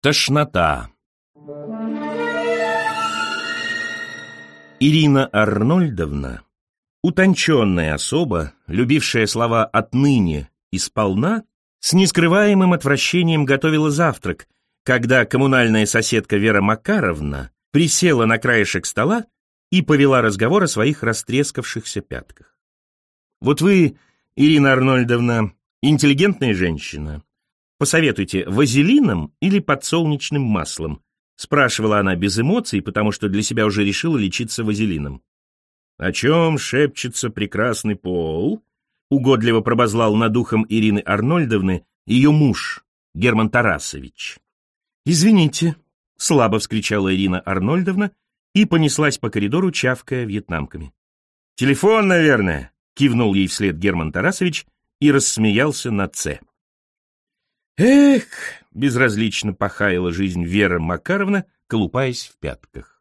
Тошнота. Ирина Арнольдовна, утонченная особа, любившая слова «отныне» и «сполна», с нескрываемым отвращением готовила завтрак, когда коммунальная соседка Вера Макаровна присела на краешек стола и повела разговор о своих растрескавшихся пятках. «Вот вы, Ирина Арнольдовна, интеллигентная женщина, Посоветуйте, вазелином или подсолнечным маслом? Спрашивала она без эмоций, потому что для себя уже решила лечиться вазелином. О чем шепчется прекрасный пол? Угодливо пробозлал над ухом Ирины Арнольдовны ее муж, Герман Тарасович. «Извините», — слабо вскричала Ирина Арнольдовна и понеслась по коридору, чавкая вьетнамками. «Телефон, наверное», — кивнул ей вслед Герман Тарасович и рассмеялся на «Ц». Эх, безразлично похаяла жизнь Вера Макаровна, колупаясь в пятках.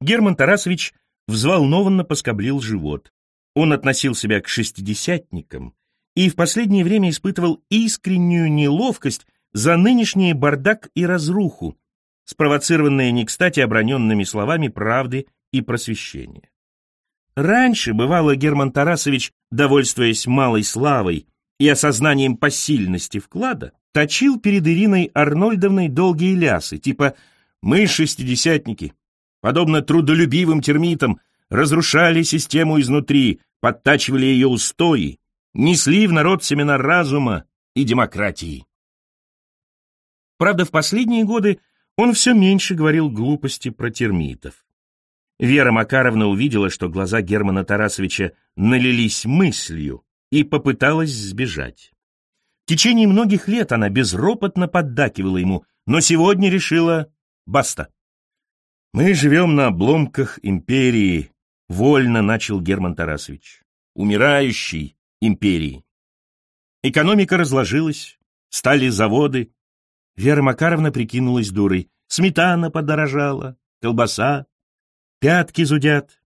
Герман Тарасович взволнованно поскоблил живот. Он относил себя к шестидесятникам и в последнее время испытывал искреннюю неловкость за нынешний бардак и разруху, спровоцированные не кстати оброненными словами правды и просвещения. Раньше, бывало, Герман Тарасович, довольствуясь малой славой и осознанием посильности вклада, точил перед Ириной Арнольдовной долгие лясы, типа «Мы, шестидесятники, подобно трудолюбивым термитам, разрушали систему изнутри, подтачивали ее устои, несли в народ семена разума и демократии». Правда, в последние годы он все меньше говорил глупости про термитов. Вера Макаровна увидела, что глаза Германа Тарасовича налились мыслью и попыталась сбежать. В течение многих лет она безропотно поддакивала ему, но сегодня решила «баста». «Мы живем на обломках империи», — вольно начал Герман Тарасович. «Умирающей империи». Экономика разложилась, стали заводы. Вера Макаровна прикинулась дурой. Сметана подорожала, колбаса, пятки зудят.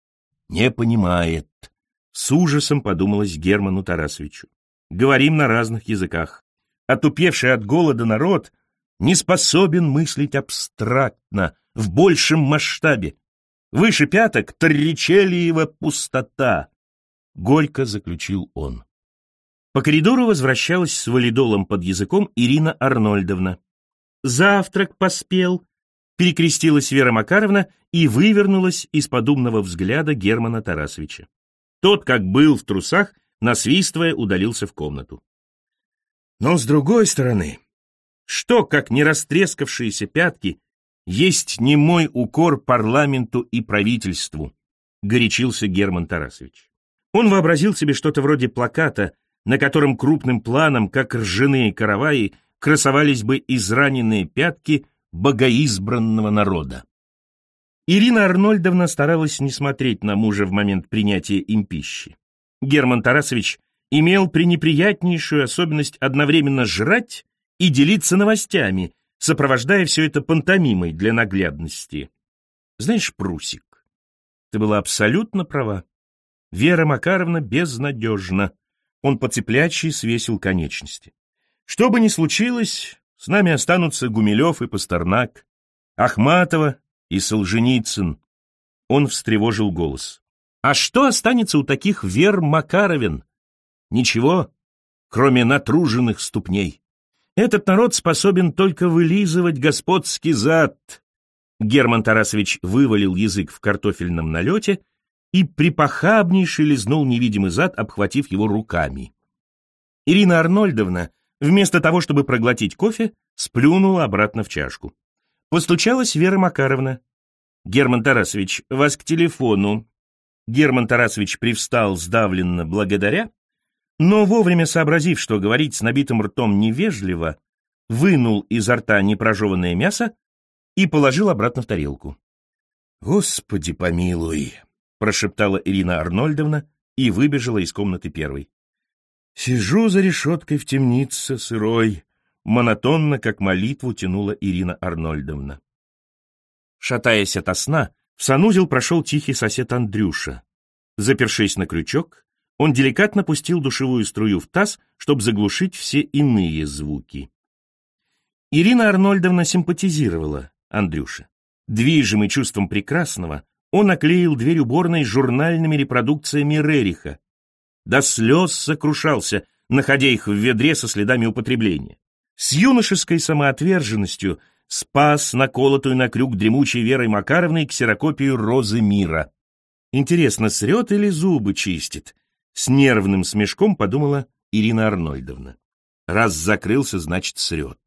Не понимает. С ужасом подумалось Герману Тарасовичу говорим на разных языках. Отупевший от голода народ не способен мыслить абстрактно, в большем масштабе. Выше пяток Торричелиева пустота, — горько заключил он. По коридору возвращалась с валидолом под языком Ирина Арнольдовна. «Завтрак поспел», — перекрестилась Вера Макаровна и вывернулась из-под умного взгляда Германа Тарасовича. Тот, как был в трусах, насвистывая, удалился в комнату. Но с другой стороны, что, как не растрескавшиеся пятки, есть не мой укор парламенту и правительству, горячился Герман Тарасович. Он вообразил себе что-то вроде плаката, на котором крупным планом, как ржаные караваи, красовались бы израненные пятки богоизбранного народа. Ирина Арнольдовна старалась не смотреть на мужа в момент принятия им пищи. Герман Тарасович имел пренеприятнейшую особенность одновременно жрать и делиться новостями, сопровождая все это пантомимой для наглядности. Знаешь, Прусик, ты была абсолютно права. Вера Макаровна безнадежна. Он поцеплячий свесил конечности. Что бы ни случилось, с нами останутся Гумилев и Пастернак, Ахматова и Солженицын. Он встревожил голос. А что останется у таких Вер Макаровин? Ничего, кроме натруженных ступней. Этот народ способен только вылизывать господский зад. Герман Тарасович вывалил язык в картофельном налете и припохабнейше лизнул невидимый зад, обхватив его руками. Ирина Арнольдовна, вместо того, чтобы проглотить кофе, сплюнула обратно в чашку. Постучалась Вера Макаровна. «Герман Тарасович, вас к телефону», Герман Тарасович привстал сдавленно благодаря, но вовремя сообразив, что говорить с набитым ртом невежливо, вынул изо рта непрожеванное мясо и положил обратно в тарелку. «Господи помилуй!» — прошептала Ирина Арнольдовна и выбежала из комнаты первой. «Сижу за решеткой в темнице сырой», — монотонно, как молитву, тянула Ирина Арнольдовна. Шатаясь ото сна, в санузел прошел тихий сосед Андрюша. Запершись на крючок, он деликатно пустил душевую струю в таз, чтобы заглушить все иные звуки. Ирина Арнольдовна симпатизировала Андрюше. Движимый чувством прекрасного, он оклеил дверь уборной журнальными репродукциями Рериха. До слез сокрушался, находя их в ведре со следами употребления. С юношеской самоотверженностью спас наколотую на крюк дремучей Верой Макаровной ксерокопию «Розы мира». Интересно, срет или зубы чистит? С нервным смешком подумала Ирина Арнольдовна. Раз закрылся, значит, срет.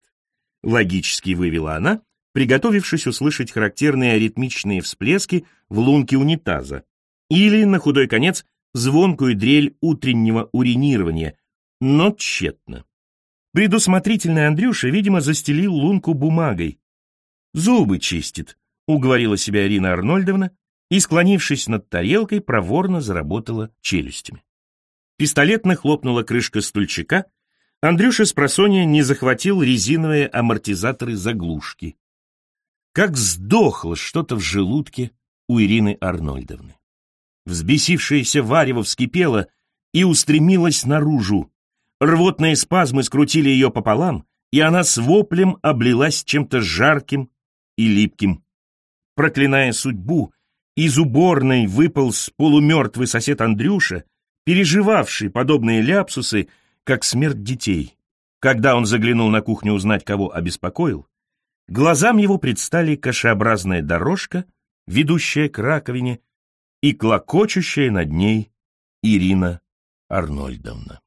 Логически вывела она, приготовившись услышать характерные аритмичные всплески в лунке унитаза. Или, на худой конец, звонкую дрель утреннего уринирования, но тщетно. Предусмотрительный Андрюша, видимо, застелил лунку бумагой. «Зубы чистит», — уговорила себя Ирина Арнольдовна и, склонившись над тарелкой, проворно заработала челюстями. Пистолетно хлопнула крышка стульчика, Андрюша с просонья не захватил резиновые амортизаторы-заглушки. Как сдохло что-то в желудке у Ирины Арнольдовны. Взбесившееся варево вскипело и устремилось наружу, Рвотные спазмы скрутили ее пополам, и она с воплем облилась чем-то жарким и липким. Проклиная судьбу, из уборной выполз полумертвый сосед Андрюша, переживавший подобные ляпсусы, как смерть детей. Когда он заглянул на кухню узнать, кого обеспокоил, глазам его предстали кашеобразная дорожка, ведущая к раковине, и клокочущая над ней Ирина Арнольдовна.